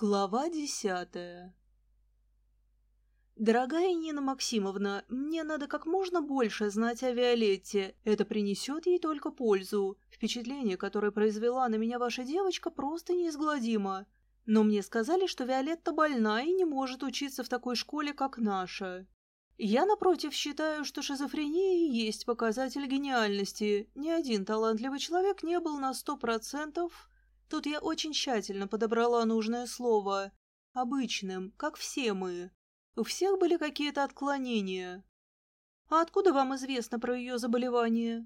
Глава десятая Дорогая Нина Максимовна, мне надо как можно больше знать о Виолетте. Это принесет ей только пользу. Впечатление, которое произвела на меня ваша девочка, просто неизгладимо. Но мне сказали, что Виолетта больна и не может учиться в такой школе, как наша. Я, напротив, считаю, что шизофрения и есть показатель гениальности. Ни один талантливый человек не был на сто процентов Тут я очень тщательно подобрала нужное слово. Обычным, как все мы. У всех были какие-то отклонения. А откуда вам известно про ее заболевание?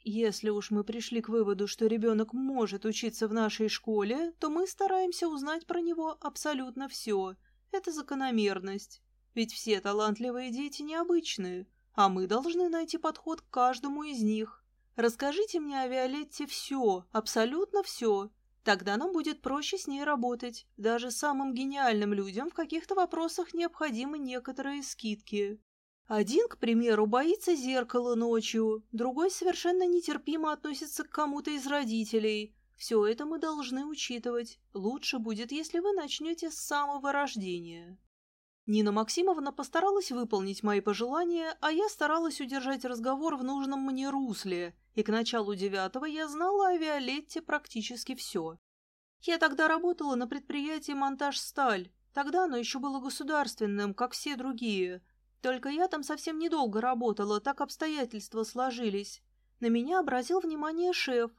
Если уж мы пришли к выводу, что ребенок может учиться в нашей школе, то мы стараемся узнать про него абсолютно все. Это закономерность. Ведь все талантливые дети необычные, а мы должны найти подход к каждому из них. Расскажите мне о Виолетте все, абсолютно все, Тогда нам будет проще с ней работать. Даже самым гениальным людям в каких-то вопросах необходимы некоторые скидки. Один, к примеру, боится зеркала ночью, другой совершенно нетерпимо относится к кому-то из родителей. Все это мы должны учитывать. Лучше будет, если вы начнете с самого рождения. Нина Максимовна постаралась выполнить мои пожелания, а я старалась удержать разговор в нужном мне русле, и к началу девятого я знала о Виолетте практически все. Я тогда работала на предприятии «Монтаж Сталь». Тогда оно еще было государственным, как все другие. Только я там совсем недолго работала, так обстоятельства сложились. На меня обратил внимание шеф.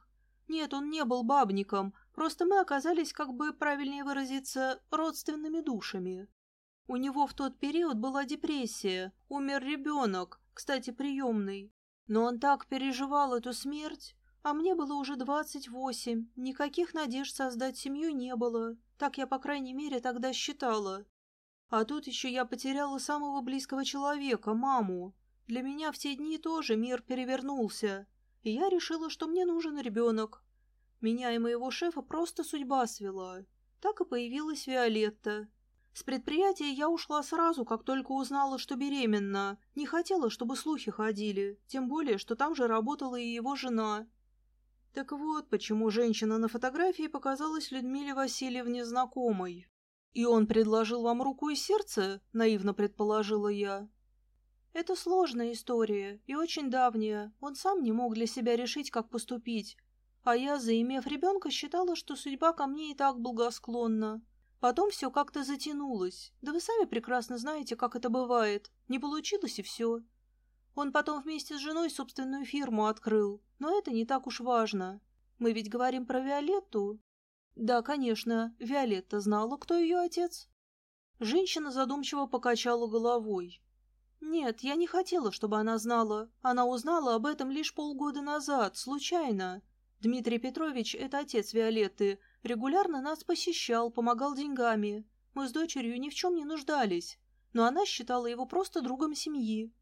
Нет, он не был бабником, просто мы оказались, как бы правильнее выразиться, родственными душами. У него в тот период была депрессия, умер ребенок, кстати, приемный. Но он так переживал эту смерть, а мне было уже двадцать восемь, никаких надежд создать семью не было. Так я, по крайней мере, тогда считала. А тут еще я потеряла самого близкого человека, маму. Для меня в те дни тоже мир перевернулся, и я решила, что мне нужен ребенок. Меня и моего шефа просто судьба свела. Так и появилась Виолетта. С предприятия я ушла сразу, как только узнала, что беременна. Не хотела, чтобы слухи ходили, тем более, что там же работала и его жена. Так вот, почему женщина на фотографии показалась Людмиле Васильевне знакомой. «И он предложил вам руку и сердце?» — наивно предположила я. «Это сложная история и очень давняя. Он сам не мог для себя решить, как поступить. А я, заимев ребенка, считала, что судьба ко мне и так благосклонна. Потом все как-то затянулось. Да вы сами прекрасно знаете, как это бывает. Не получилось и все. Он потом вместе с женой собственную фирму открыл. Но это не так уж важно. Мы ведь говорим про Виолетту. Да, конечно, Виолетта знала, кто ее отец. Женщина задумчиво покачала головой. Нет, я не хотела, чтобы она знала. Она узнала об этом лишь полгода назад, случайно. Дмитрий Петрович — это отец Виолетты, Регулярно нас посещал, помогал деньгами. Мы с дочерью ни в чем не нуждались, но она считала его просто другом семьи.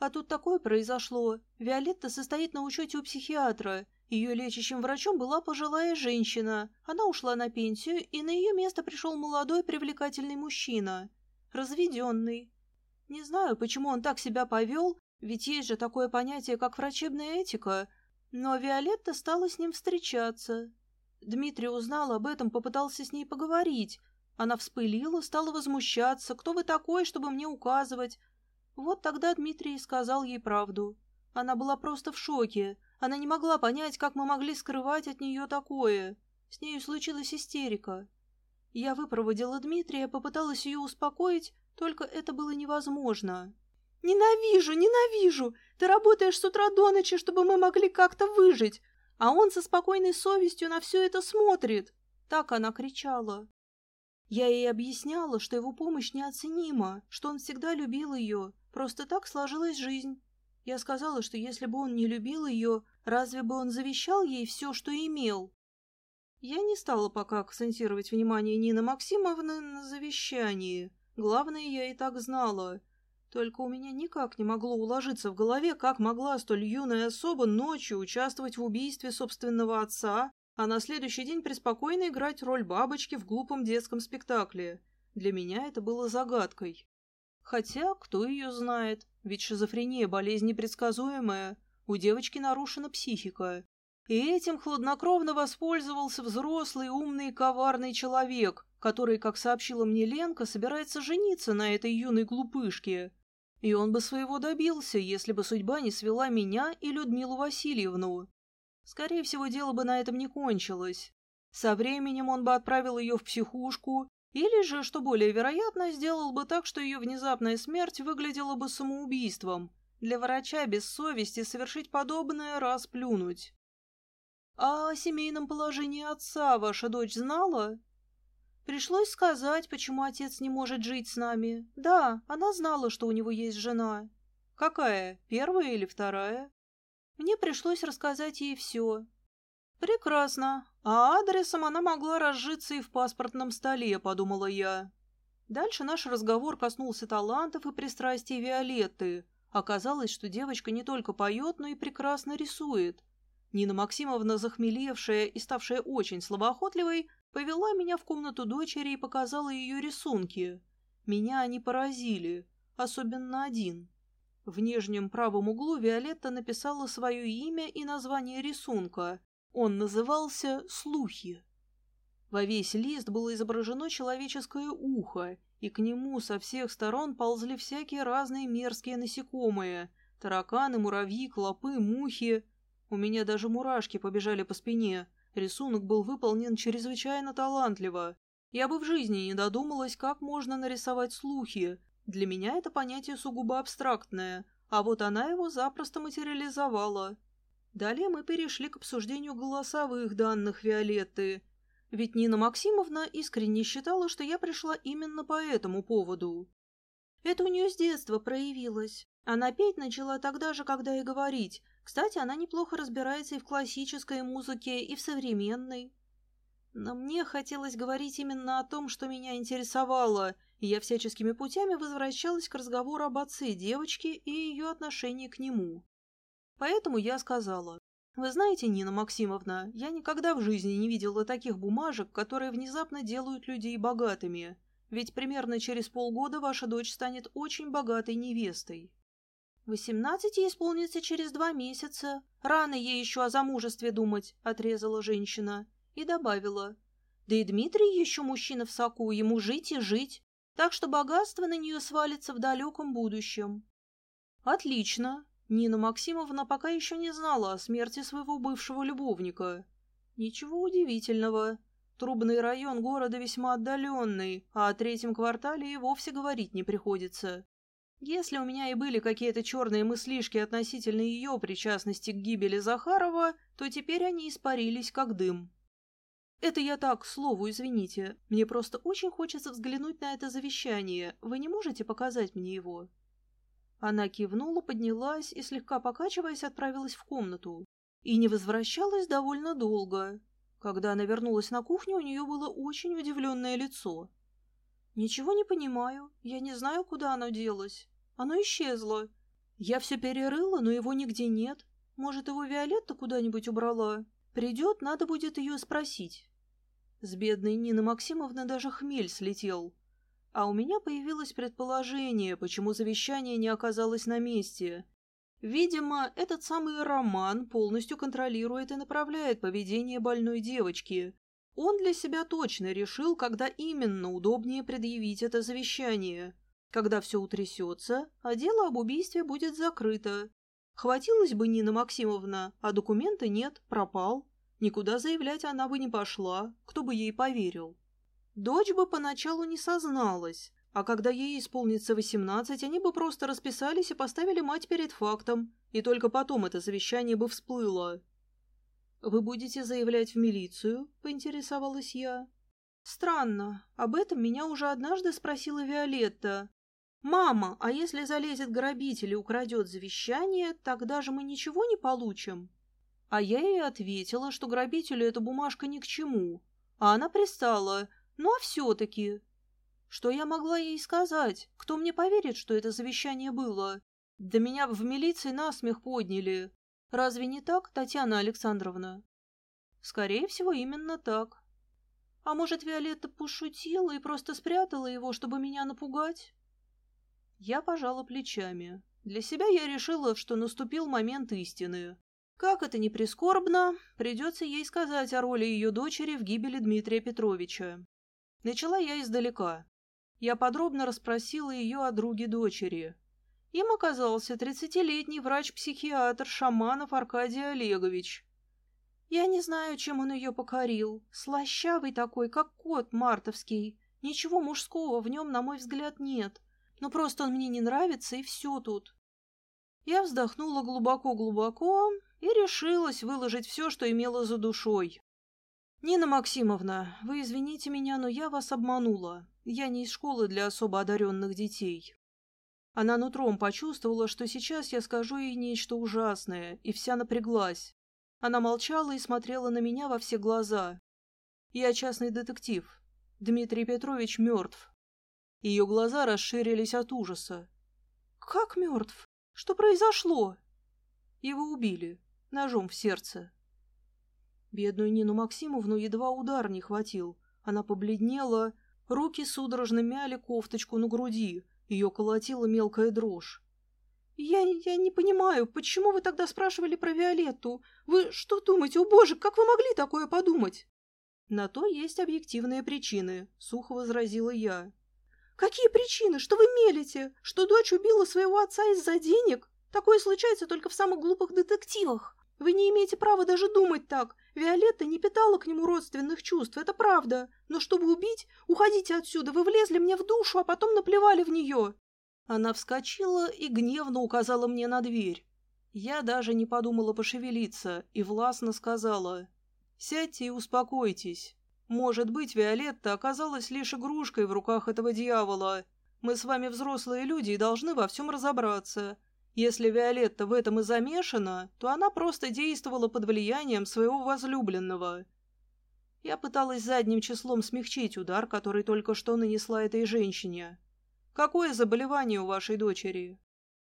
А тут такое произошло. Виолетта состоит на учете у психиатра. Ее лечащим врачом была пожилая женщина. Она ушла на пенсию, и на ее место пришел молодой привлекательный мужчина. Разведенный. Не знаю, почему он так себя повел, ведь есть же такое понятие, как врачебная этика. Но Виолетта стала с ним встречаться. Дмитрий узнал об этом, попытался с ней поговорить. Она вспылила, стала возмущаться. «Кто вы такой, чтобы мне указывать?» Вот тогда Дмитрий сказал ей правду. Она была просто в шоке. Она не могла понять, как мы могли скрывать от нее такое. С нею случилась истерика. Я выпроводила Дмитрия, попыталась ее успокоить, только это было невозможно. «Ненавижу, ненавижу! Ты работаешь с утра до ночи, чтобы мы могли как-то выжить а он со спокойной совестью на все это смотрит!» Так она кричала. Я ей объясняла, что его помощь неоценима, что он всегда любил ее, просто так сложилась жизнь. Я сказала, что если бы он не любил ее, разве бы он завещал ей все, что имел? Я не стала пока акцентировать внимание Нины Максимовны на завещании. Главное, я и так знала. Только у меня никак не могло уложиться в голове, как могла столь юная особа ночью участвовать в убийстве собственного отца, а на следующий день преспокойно играть роль бабочки в глупом детском спектакле. Для меня это было загадкой. Хотя, кто ее знает, ведь шизофрения – болезнь непредсказуемая, у девочки нарушена психика. И этим хладнокровно воспользовался взрослый, умный и коварный человек, который, как сообщила мне Ленка, собирается жениться на этой юной глупышке. И он бы своего добился, если бы судьба не свела меня и Людмилу Васильевну. Скорее всего, дело бы на этом не кончилось. Со временем он бы отправил ее в психушку, или же, что более вероятно, сделал бы так, что ее внезапная смерть выглядела бы самоубийством. Для врача без совести совершить подобное раз плюнуть. «А о семейном положении отца ваша дочь знала?» «Пришлось сказать, почему отец не может жить с нами. Да, она знала, что у него есть жена». «Какая? Первая или вторая?» Мне пришлось рассказать ей все. «Прекрасно. А адресом она могла разжиться и в паспортном столе», — подумала я. Дальше наш разговор коснулся талантов и пристрастий Виолетты. Оказалось, что девочка не только поет, но и прекрасно рисует. Нина Максимовна, захмелевшая и ставшая очень слабоохотливой, повела меня в комнату дочери и показала ее рисунки. Меня они поразили, особенно один. В нижнем правом углу Виолетта написала свое имя и название рисунка. Он назывался «Слухи». Во весь лист было изображено человеческое ухо, и к нему со всех сторон ползли всякие разные мерзкие насекомые – тараканы, муравьи, клопы, мухи. У меня даже мурашки побежали по спине. Рисунок был выполнен чрезвычайно талантливо. Я бы в жизни не додумалась, как можно нарисовать слухи, для меня это понятие сугубо абстрактное, а вот она его запросто материализовала. Далее мы перешли к обсуждению голосовых данных Виолетты. Ведь Нина Максимовна искренне считала, что я пришла именно по этому поводу. Это у нее с детства проявилось. Она петь начала тогда же, когда и говорить. Кстати, она неплохо разбирается и в классической музыке, и в современной. Но мне хотелось говорить именно о том, что меня интересовало, и я всяческими путями возвращалась к разговору об отце девочки и ее отношении к нему. Поэтому я сказала, «Вы знаете, Нина Максимовна, я никогда в жизни не видела таких бумажек, которые внезапно делают людей богатыми, ведь примерно через полгода ваша дочь станет очень богатой невестой». «Восемнадцать ей исполнится через два месяца. Рано ей еще о замужестве думать», — отрезала женщина. И добавила, «Да и Дмитрий еще мужчина в соку, ему жить и жить так что богатство на нее свалится в далеком будущем. Отлично. Нина Максимовна пока еще не знала о смерти своего бывшего любовника. Ничего удивительного. Трубный район города весьма отдаленный, а о третьем квартале и вовсе говорить не приходится. Если у меня и были какие-то черные мыслишки относительно ее причастности к гибели Захарова, то теперь они испарились как дым. Это я так, к слову, извините. Мне просто очень хочется взглянуть на это завещание. Вы не можете показать мне его?» Она кивнула, поднялась и, слегка покачиваясь, отправилась в комнату. И не возвращалась довольно долго. Когда она вернулась на кухню, у нее было очень удивленное лицо. «Ничего не понимаю. Я не знаю, куда оно делось. Оно исчезло. Я все перерыла, но его нигде нет. Может, его Виолетта куда-нибудь убрала? Придет, надо будет ее спросить». С бедной Нины Максимовны даже хмель слетел. А у меня появилось предположение, почему завещание не оказалось на месте. Видимо, этот самый Роман полностью контролирует и направляет поведение больной девочки. Он для себя точно решил, когда именно удобнее предъявить это завещание. Когда все утрясется, а дело об убийстве будет закрыто. Хватилась бы Нина Максимовна, а документа нет, пропал. Никуда заявлять она бы не пошла, кто бы ей поверил. Дочь бы поначалу не созналась, а когда ей исполнится восемнадцать, они бы просто расписались и поставили мать перед фактом, и только потом это завещание бы всплыло. «Вы будете заявлять в милицию?» – поинтересовалась я. «Странно. Об этом меня уже однажды спросила Виолетта. «Мама, а если залезет грабитель и украдет завещание, тогда же мы ничего не получим?» А я ей ответила, что грабителю эта бумажка ни к чему. А она пристала. Ну а все-таки... Что я могла ей сказать? Кто мне поверит, что это завещание было? Да меня в милиции насмех подняли. Разве не так, Татьяна Александровна? Скорее всего, именно так. А может, Виолетта пошутила и просто спрятала его, чтобы меня напугать? Я пожала плечами. Для себя я решила, что наступил момент истины. Как это ни прискорбно, придется ей сказать о роли ее дочери в гибели Дмитрия Петровича. Начала я издалека. Я подробно расспросила ее о друге дочери. Им оказался тридцатилетний врач-психиатр Шаманов Аркадий Олегович. Я не знаю, чем он ее покорил. Слащавый такой, как кот мартовский. Ничего мужского в нем, на мой взгляд, нет. Но просто он мне не нравится, и все тут. Я вздохнула глубоко-глубоко и решилась выложить все, что имела за душой. «Нина Максимовна, вы извините меня, но я вас обманула. Я не из школы для особо одаренных детей». Она нутром почувствовала, что сейчас я скажу ей нечто ужасное, и вся напряглась. Она молчала и смотрела на меня во все глаза. «Я частный детектив. Дмитрий Петрович мертв». Ее глаза расширились от ужаса. «Как мертв? Что произошло?» «Его убили. Ножом в сердце». Бедную Нину Максимовну едва удар не хватил. Она побледнела, руки судорожно мяли кофточку на груди, ее колотила мелкая дрожь. «Я, я не понимаю, почему вы тогда спрашивали про Виолетту? Вы что думаете, о боже, как вы могли такое подумать?» «На то есть объективные причины», — сухо возразила я. «Какие причины? Что вы мелите? Что дочь убила своего отца из-за денег? Такое случается только в самых глупых детективах. Вы не имеете права даже думать так. Виолетта не питала к нему родственных чувств, это правда. Но чтобы убить, уходите отсюда, вы влезли мне в душу, а потом наплевали в нее». Она вскочила и гневно указала мне на дверь. Я даже не подумала пошевелиться и властно сказала «Сядьте и успокойтесь. Может быть, Виолетта оказалась лишь игрушкой в руках этого дьявола. Мы с вами взрослые люди и должны во всем разобраться. Если Виолетта в этом и замешана, то она просто действовала под влиянием своего возлюбленного. Я пыталась задним числом смягчить удар, который только что нанесла этой женщине. Какое заболевание у вашей дочери?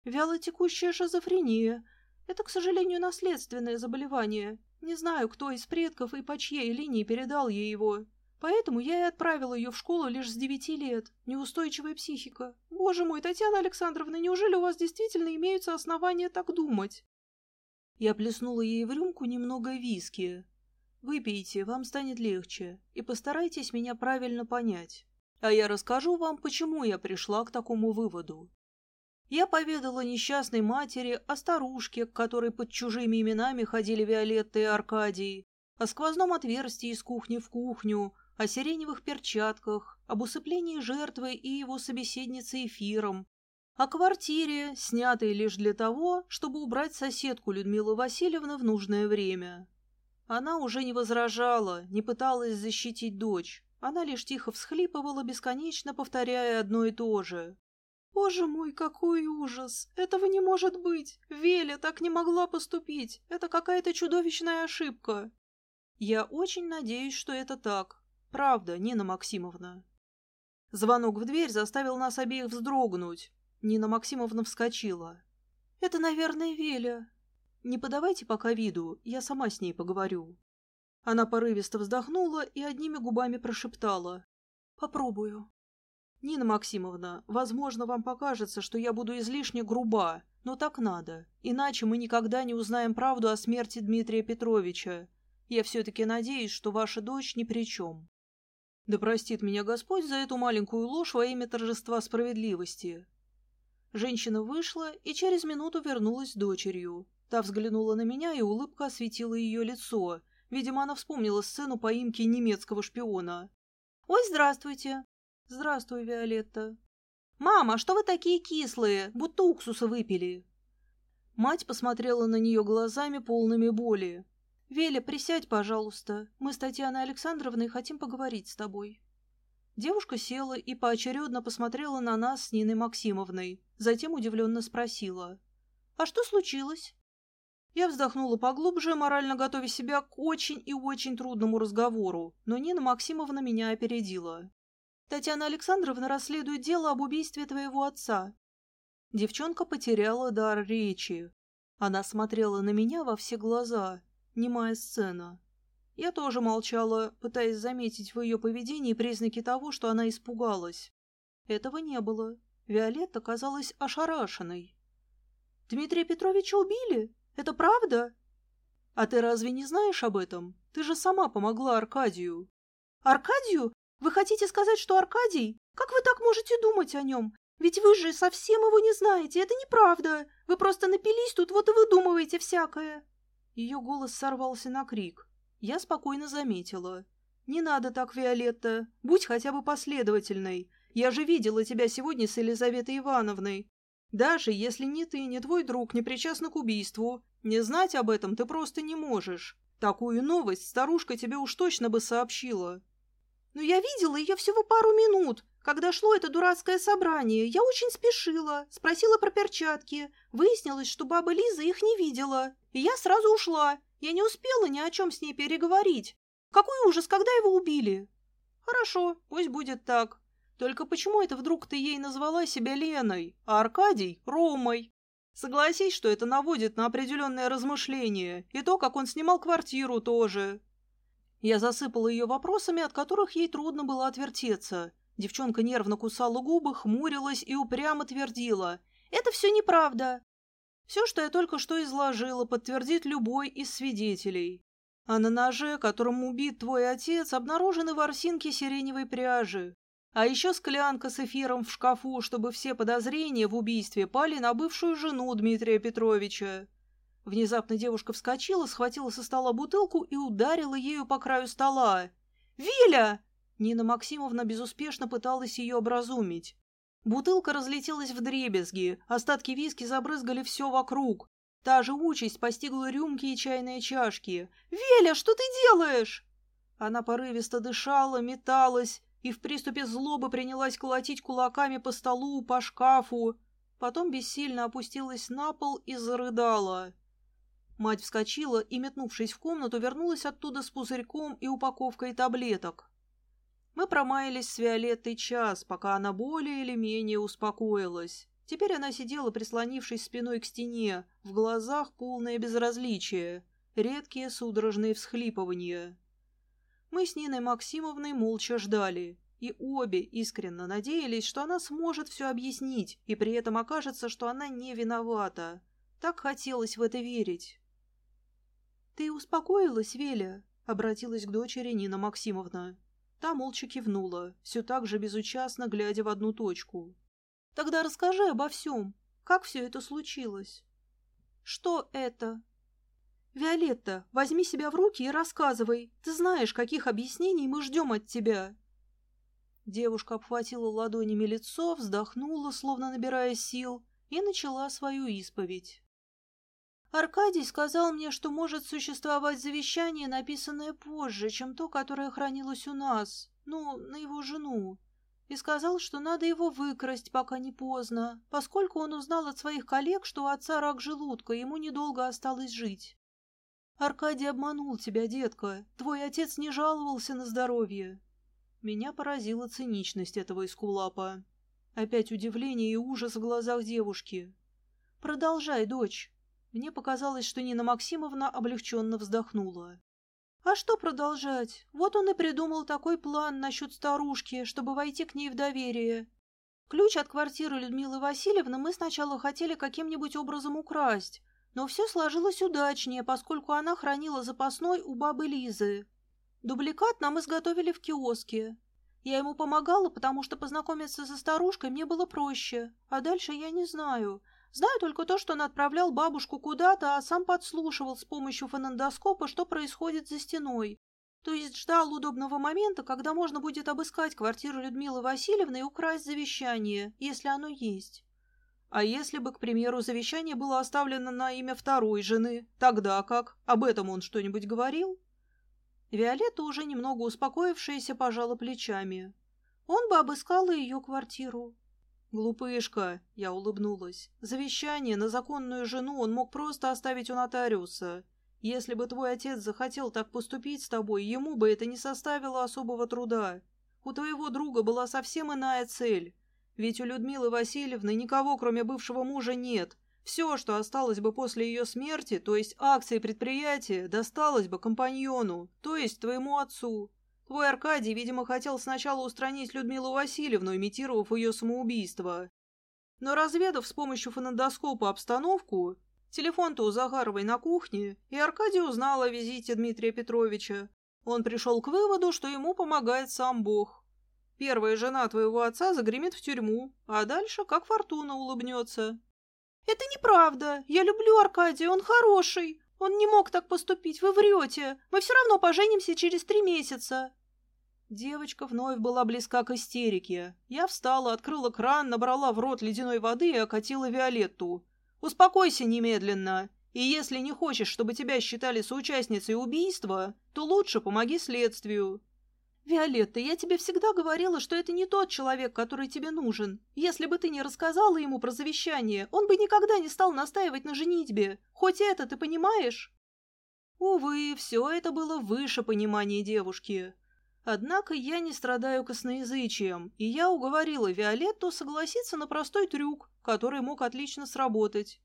Вялотекущая шизофрения. Это, к сожалению, наследственное заболевание. Не знаю, кто из предков и по чьей линии передал ей его. Поэтому я и отправила ее в школу лишь с девяти лет. Неустойчивая психика. Боже мой, Татьяна Александровна, неужели у вас действительно имеются основания так думать? Я плеснула ей в рюмку немного виски. Выпейте, вам станет легче, и постарайтесь меня правильно понять. А я расскажу вам, почему я пришла к такому выводу. Я поведала несчастной матери о старушке, к которой под чужими именами ходили Виолетта и Аркадий, о сквозном отверстии из кухни в кухню, о сиреневых перчатках, об усыплении жертвы и его собеседницы эфиром, о квартире, снятой лишь для того, чтобы убрать соседку Людмилы Васильевны в нужное время. Она уже не возражала, не пыталась защитить дочь. Она лишь тихо всхлипывала, бесконечно повторяя одно и то же. «Боже мой, какой ужас! Этого не может быть! Веля так не могла поступить! Это какая-то чудовищная ошибка!» «Я очень надеюсь, что это так», Правда, Нина Максимовна. Звонок в дверь заставил нас обеих вздрогнуть. Нина Максимовна вскочила. «Это, наверное, Веля. Не подавайте пока виду, я сама с ней поговорю». Она порывисто вздохнула и одними губами прошептала. «Попробую». «Нина Максимовна, возможно, вам покажется, что я буду излишне груба, но так надо, иначе мы никогда не узнаем правду о смерти Дмитрия Петровича. Я все-таки надеюсь, что ваша дочь ни при чем». Да простит меня Господь за эту маленькую ложь во имя торжества справедливости. Женщина вышла и через минуту вернулась с дочерью. Та взглянула на меня, и улыбка осветила ее лицо. Видимо, она вспомнила сцену поимки немецкого шпиона. «Ой, здравствуйте!» «Здравствуй, Виолетта!» «Мама, что вы такие кислые, будто уксуса выпили?» Мать посмотрела на нее глазами, полными боли. «Веля, присядь, пожалуйста. Мы с Татьяной Александровной хотим поговорить с тобой». Девушка села и поочередно посмотрела на нас с Ниной Максимовной, затем удивленно спросила. «А что случилось?» Я вздохнула поглубже, морально готовя себя к очень и очень трудному разговору, но Нина Максимовна меня опередила. «Татьяна Александровна расследует дело об убийстве твоего отца». Девчонка потеряла дар речи. Она смотрела на меня во все глаза, немая сцена. Я тоже молчала, пытаясь заметить в ее поведении признаки того, что она испугалась. Этого не было. Виолетта казалась ошарашенной. «Дмитрия Петровича убили? Это правда?» А ты разве не знаешь об этом? Ты же сама помогла Аркадию. Аркадию? Вы хотите сказать, что Аркадий? Как вы так можете думать о нем? Ведь вы же совсем его не знаете, это неправда. Вы просто напились тут, вот и выдумываете всякое. Ее голос сорвался на крик. Я спокойно заметила. «Не надо так, Виолетта. Будь хотя бы последовательной. Я же видела тебя сегодня с Елизаветой Ивановной. Даже если ни ты, ни твой друг не причастны к убийству, не знать об этом ты просто не можешь. Такую новость старушка тебе уж точно бы сообщила». «Но я видела ее всего пару минут. Когда шло это дурацкое собрание, я очень спешила, спросила про перчатки. Выяснилось, что баба Лиза их не видела. И я сразу ушла. Я не успела ни о чем с ней переговорить. Какой ужас, когда его убили? Хорошо, пусть будет так. Только почему это вдруг ты ей назвала себя Леной, а Аркадий — Ромой? Согласись, что это наводит на определенное размышление, и то, как он снимал квартиру тоже. Я засыпала ее вопросами, от которых ей трудно было отвертеться. Девчонка нервно кусала губы, хмурилась и упрямо твердила. «Это все неправда. Все, что я только что изложила, подтвердит любой из свидетелей. А на ноже, которым убит твой отец, обнаружены ворсинки сиреневой пряжи. А еще склянка с эфиром в шкафу, чтобы все подозрения в убийстве пали на бывшую жену Дмитрия Петровича. Внезапно девушка вскочила, схватила со стола бутылку и ударила ею по краю стола. «Виля!» Нина Максимовна безуспешно пыталась ее образумить. Бутылка разлетелась в дребезги, остатки виски забрызгали все вокруг. Та же участь постигла рюмки и чайные чашки. «Веля, что ты делаешь?» Она порывисто дышала, металась и в приступе злобы принялась колотить кулаками по столу, по шкафу. Потом бессильно опустилась на пол и зарыдала. Мать вскочила и, метнувшись в комнату, вернулась оттуда с пузырьком и упаковкой таблеток. Мы промаялись с Виолеттой час, пока она более или менее успокоилась. Теперь она сидела, прислонившись спиной к стене, в глазах полное безразличие, редкие судорожные всхлипывания. Мы с Ниной Максимовной молча ждали, и обе искренне надеялись, что она сможет все объяснить, и при этом окажется, что она не виновата. Так хотелось в это верить. «Ты успокоилась, Веля?» — обратилась к дочери Нина Максимовна. Та молча кивнула, все так же безучастно глядя в одну точку. «Тогда расскажи обо всем. Как все это случилось?» «Что это?» «Виолетта, возьми себя в руки и рассказывай. Ты знаешь, каких объяснений мы ждем от тебя». Девушка обхватила ладонями лицо, вздохнула, словно набирая сил, и начала свою исповедь. Аркадий сказал мне, что может существовать завещание, написанное позже, чем то, которое хранилось у нас, ну, на его жену, и сказал, что надо его выкрасть, пока не поздно, поскольку он узнал от своих коллег, что у отца рак желудка, ему недолго осталось жить. Аркадий обманул тебя, детка. Твой отец не жаловался на здоровье. Меня поразила циничность этого искулапа. Опять удивление и ужас в глазах девушки. Продолжай, дочь. Мне показалось, что Нина Максимовна облегченно вздохнула. А что продолжать? Вот он и придумал такой план насчет старушки, чтобы войти к ней в доверие. Ключ от квартиры Людмилы Васильевны мы сначала хотели каким-нибудь образом украсть, но все сложилось удачнее, поскольку она хранила запасной у бабы Лизы. Дубликат нам изготовили в киоске. Я ему помогала, потому что познакомиться со старушкой мне было проще, а дальше я не знаю. Знаю только то, что он отправлял бабушку куда-то, а сам подслушивал с помощью фонендоскопа, что происходит за стеной. То есть ждал удобного момента, когда можно будет обыскать квартиру Людмилы Васильевны и украсть завещание, если оно есть. А если бы, к примеру, завещание было оставлено на имя второй жены, тогда как? Об этом он что-нибудь говорил? Виолетта, уже немного успокоившаяся, пожала плечами. Он бы обыскал и ее квартиру. «Глупышка!» — я улыбнулась. «Завещание на законную жену он мог просто оставить у нотариуса. Если бы твой отец захотел так поступить с тобой, ему бы это не составило особого труда. У твоего друга была совсем иная цель. Ведь у Людмилы Васильевны никого, кроме бывшего мужа, нет. Все, что осталось бы после ее смерти, то есть акции предприятия, досталось бы компаньону, то есть твоему отцу. Твой Аркадий, видимо, хотел сначала устранить Людмилу Васильевну, имитировав ее самоубийство. Но разведав с помощью фонендоскопа обстановку, Телефон-то у Захаровой на кухне, и Аркадий узнал о визите Дмитрия Петровича. Он пришел к выводу, что ему помогает сам Бог. Первая жена твоего отца загремит в тюрьму, а дальше как фортуна улыбнется. «Это неправда. Я люблю Аркадия, он хороший. Он не мог так поступить, вы врете. Мы все равно поженимся через три месяца». Девочка вновь была близка к истерике. Я встала, открыла кран, набрала в рот ледяной воды и окатила Виолетту. «Успокойся немедленно. И если не хочешь, чтобы тебя считали соучастницей убийства, то лучше помоги следствию». «Виолетта, я тебе всегда говорила, что это не тот человек, который тебе нужен. Если бы ты не рассказала ему про завещание, он бы никогда не стал настаивать на женитьбе. Хоть это ты понимаешь?» Увы, все это было выше понимания девушки. Однако я не страдаю косноязычием, и я уговорила Виолетту согласиться на простой трюк, который мог отлично сработать.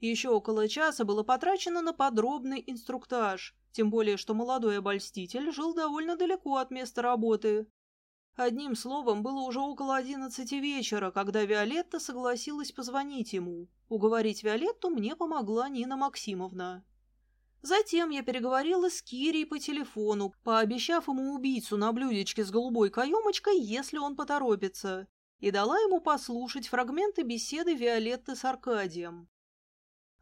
Еще около часа было потрачено на подробный инструктаж, тем более что молодой обольститель жил довольно далеко от места работы. Одним словом, было уже около одиннадцати вечера, когда Виолетта согласилась позвонить ему. Уговорить Виолетту мне помогла Нина Максимовна. Затем я переговорила с Кирией по телефону, пообещав ему убийцу на блюдечке с голубой каемочкой, если он поторопится, и дала ему послушать фрагменты беседы Виолетты с Аркадием.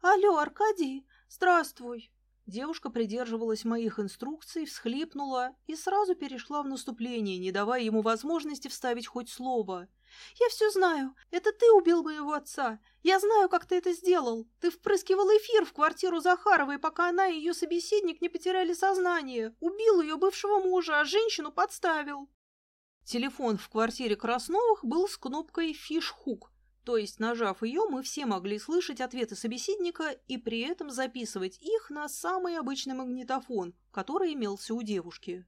«Алло, Аркадий, здравствуй!» Девушка придерживалась моих инструкций, всхлипнула и сразу перешла в наступление, не давая ему возможности вставить хоть слово – «Я все знаю. Это ты убил моего отца. Я знаю, как ты это сделал. Ты впрыскивал эфир в квартиру Захаровой, пока она и ее собеседник не потеряли сознание. Убил ее бывшего мужа, а женщину подставил». Телефон в квартире Красновых был с кнопкой «Фиш-хук», то есть, нажав ее, мы все могли слышать ответы собеседника и при этом записывать их на самый обычный магнитофон, который имелся у девушки.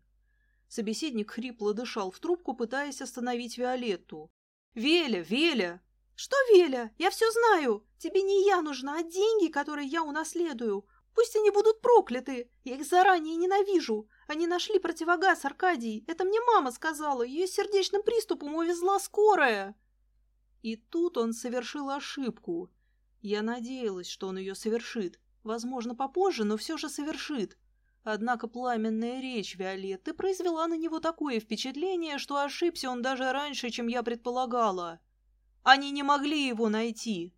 Собеседник хрипло дышал в трубку, пытаясь остановить Виолетту. «Веля, Веля!» «Что, Веля? Я все знаю. Тебе не я нужна, а деньги, которые я унаследую. Пусть они будут прокляты. Я их заранее ненавижу. Они нашли противогаз, Аркадий. Это мне мама сказала. Ее сердечным приступом увезла скорая». И тут он совершил ошибку. Я надеялась, что он ее совершит. Возможно, попозже, но все же совершит. Однако пламенная речь Виолетты произвела на него такое впечатление, что ошибся он даже раньше, чем я предполагала. Они не могли его найти.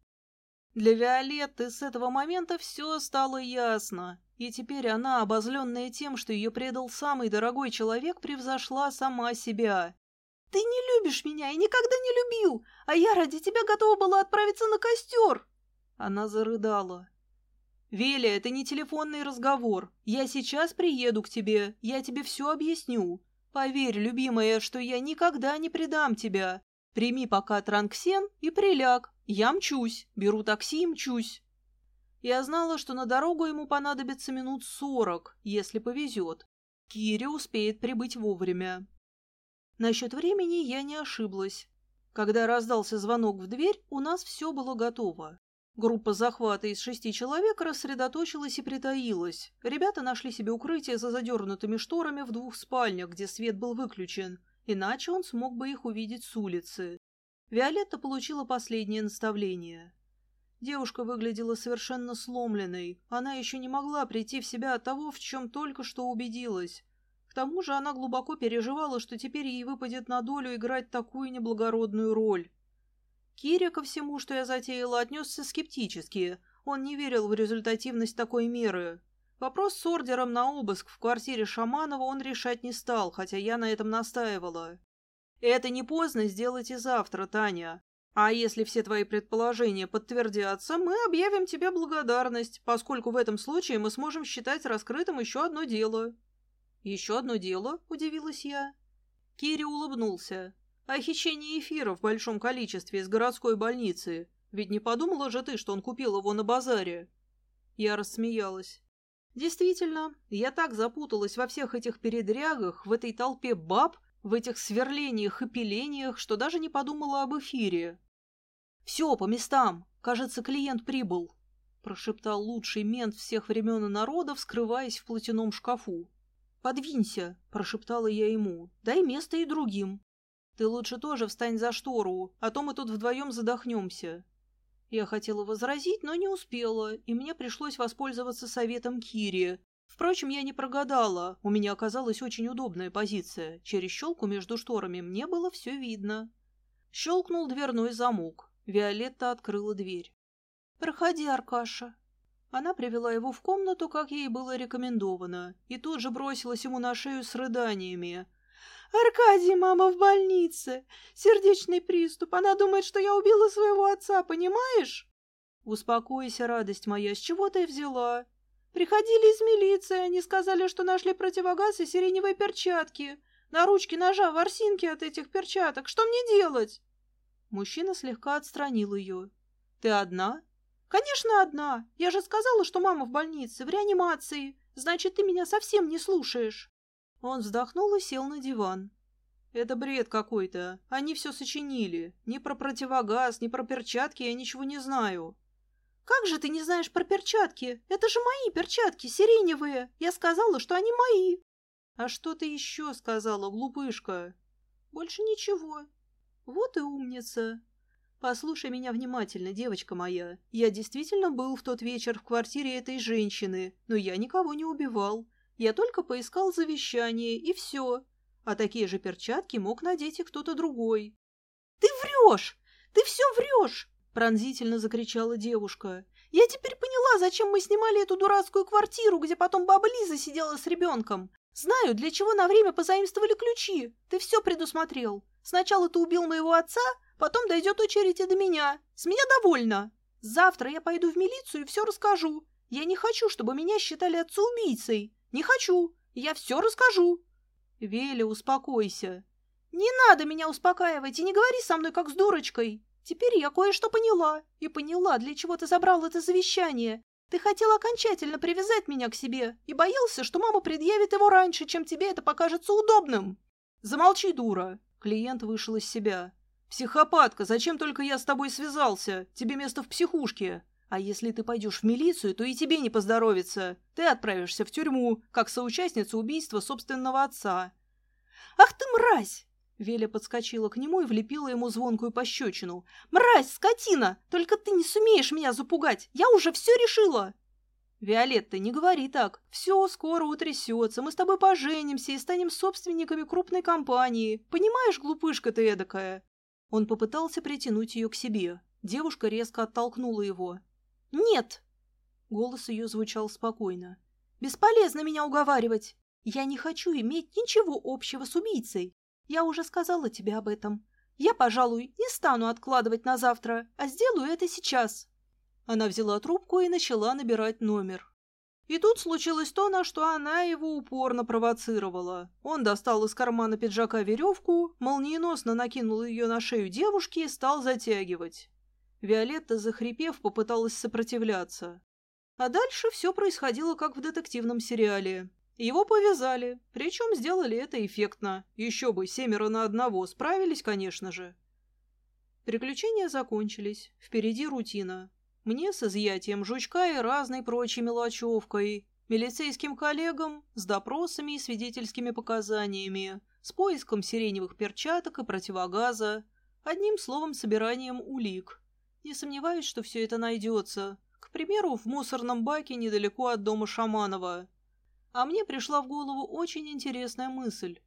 Для Виолетты с этого момента все стало ясно, и теперь она, обозленная тем, что ее предал самый дорогой человек, превзошла сама себя. «Ты не любишь меня и никогда не любил, а я ради тебя готова была отправиться на костер!» Она зарыдала. «Веля, это не телефонный разговор. Я сейчас приеду к тебе, я тебе все объясню. Поверь, любимая, что я никогда не предам тебя. Прими пока транксен и приляг. Я мчусь, беру такси и мчусь». Я знала, что на дорогу ему понадобится минут сорок, если повезет. Киря успеет прибыть вовремя. Насчет времени я не ошиблась. Когда раздался звонок в дверь, у нас все было готово. Группа захвата из шести человек рассредоточилась и притаилась. Ребята нашли себе укрытие за задернутыми шторами в двух спальнях, где свет был выключен, иначе он смог бы их увидеть с улицы. Виолетта получила последнее наставление. Девушка выглядела совершенно сломленной. Она еще не могла прийти в себя от того, в чем только что убедилась. К тому же она глубоко переживала, что теперь ей выпадет на долю играть такую неблагородную роль. Киря ко всему, что я затеяла, отнесся скептически. Он не верил в результативность такой меры. Вопрос с ордером на обыск в квартире Шаманова он решать не стал, хотя я на этом настаивала. Это не поздно сделать и завтра, Таня. А если все твои предположения подтвердятся, мы объявим тебе благодарность, поскольку в этом случае мы сможем считать раскрытым еще одно дело. Еще одно дело? Удивилась я. Кири улыбнулся. О хищении эфира в большом количестве из городской больницы. Ведь не подумала же ты, что он купил его на базаре?» Я рассмеялась. «Действительно, я так запуталась во всех этих передрягах, в этой толпе баб, в этих сверлениях и пилениях, что даже не подумала об эфире. «Все, по местам. Кажется, клиент прибыл», — прошептал лучший мент всех времен и народов, скрываясь в платяном шкафу. «Подвинься», — прошептала я ему. «Дай место и другим». Ты лучше тоже встань за штору, а то мы тут вдвоем задохнемся. Я хотела возразить, но не успела, и мне пришлось воспользоваться советом Кири. Впрочем, я не прогадала, у меня оказалась очень удобная позиция. Через щелку между шторами мне было все видно. Щелкнул дверной замок. Виолетта открыла дверь. «Проходи, Аркаша». Она привела его в комнату, как ей было рекомендовано, и тут же бросилась ему на шею с рыданиями. «Аркадий, мама в больнице! Сердечный приступ! Она думает, что я убила своего отца, понимаешь?» «Успокойся, радость моя, с чего ты взяла?» «Приходили из милиции, они сказали, что нашли противогаз и сиреневые перчатки. На ручке ножа ворсинки от этих перчаток. Что мне делать?» Мужчина слегка отстранил ее. «Ты одна?» «Конечно, одна. Я же сказала, что мама в больнице, в реанимации. Значит, ты меня совсем не слушаешь». Он вздохнул и сел на диван. «Это бред какой-то. Они все сочинили. Ни про противогаз, ни про перчатки я ничего не знаю». «Как же ты не знаешь про перчатки? Это же мои перчатки, сиреневые. Я сказала, что они мои». «А что ты еще сказала, глупышка?» «Больше ничего». «Вот и умница. Послушай меня внимательно, девочка моя. Я действительно был в тот вечер в квартире этой женщины, но я никого не убивал. Я только поискал завещание, и все. А такие же перчатки мог надеть и кто-то другой. — Ты врешь! Ты все врешь! — пронзительно закричала девушка. — Я теперь поняла, зачем мы снимали эту дурацкую квартиру, где потом баба Лиза сидела с ребенком. Знаю, для чего на время позаимствовали ключи. Ты все предусмотрел. Сначала ты убил моего отца, потом дойдет очередь и до меня. С меня довольно. Завтра я пойду в милицию и все расскажу. Я не хочу, чтобы меня считали отца-убийцей. «Не хочу! Я все расскажу!» «Веля, успокойся!» «Не надо меня успокаивать и не говори со мной, как с дурочкой! Теперь я кое-что поняла, и поняла, для чего ты забрал это завещание. Ты хотел окончательно привязать меня к себе и боялся, что мама предъявит его раньше, чем тебе это покажется удобным!» «Замолчи, дура!» Клиент вышел из себя. «Психопатка, зачем только я с тобой связался? Тебе место в психушке!» А если ты пойдешь в милицию, то и тебе не поздоровится. Ты отправишься в тюрьму, как соучастница убийства собственного отца. «Ах ты мразь!» Веля подскочила к нему и влепила ему звонкую пощечину. «Мразь, скотина! Только ты не сумеешь меня запугать! Я уже все решила!» «Виолетта, не говори так. Все скоро утрясется. Мы с тобой поженимся и станем собственниками крупной компании. Понимаешь, глупышка ты эдакая?» Он попытался притянуть ее к себе. Девушка резко оттолкнула его. «Нет!» Голос ее звучал спокойно. «Бесполезно меня уговаривать. Я не хочу иметь ничего общего с убийцей. Я уже сказала тебе об этом. Я, пожалуй, не стану откладывать на завтра, а сделаю это сейчас». Она взяла трубку и начала набирать номер. И тут случилось то, на что она его упорно провоцировала. Он достал из кармана пиджака веревку, молниеносно накинул ее на шею девушки и стал затягивать. Виолетта, захрипев, попыталась сопротивляться. А дальше все происходило, как в детективном сериале. Его повязали, причем сделали это эффектно. Еще бы, семеро на одного, справились, конечно же. Приключения закончились, впереди рутина. Мне с изъятием жучка и разной прочей мелочевкой, милицейским коллегам с допросами и свидетельскими показаниями, с поиском сиреневых перчаток и противогаза, одним словом, собиранием улик. Не сомневаюсь, что все это найдется. К примеру, в мусорном баке недалеко от дома Шаманова. А мне пришла в голову очень интересная мысль.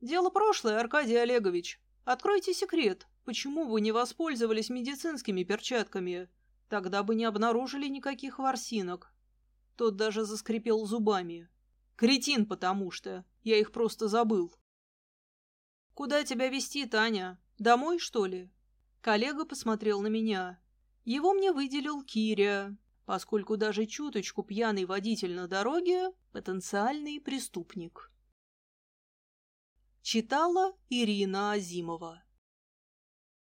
Дело прошлое, Аркадий Олегович. Откройте секрет. Почему вы не воспользовались медицинскими перчатками? Тогда бы не обнаружили никаких ворсинок. Тот даже заскрипел зубами. Кретин, потому что. Я их просто забыл. Куда тебя вести, Таня? Домой, что ли? Коллега посмотрел на меня. Его мне выделил Киря, поскольку даже чуточку пьяный водитель на дороге – потенциальный преступник. Читала Ирина Азимова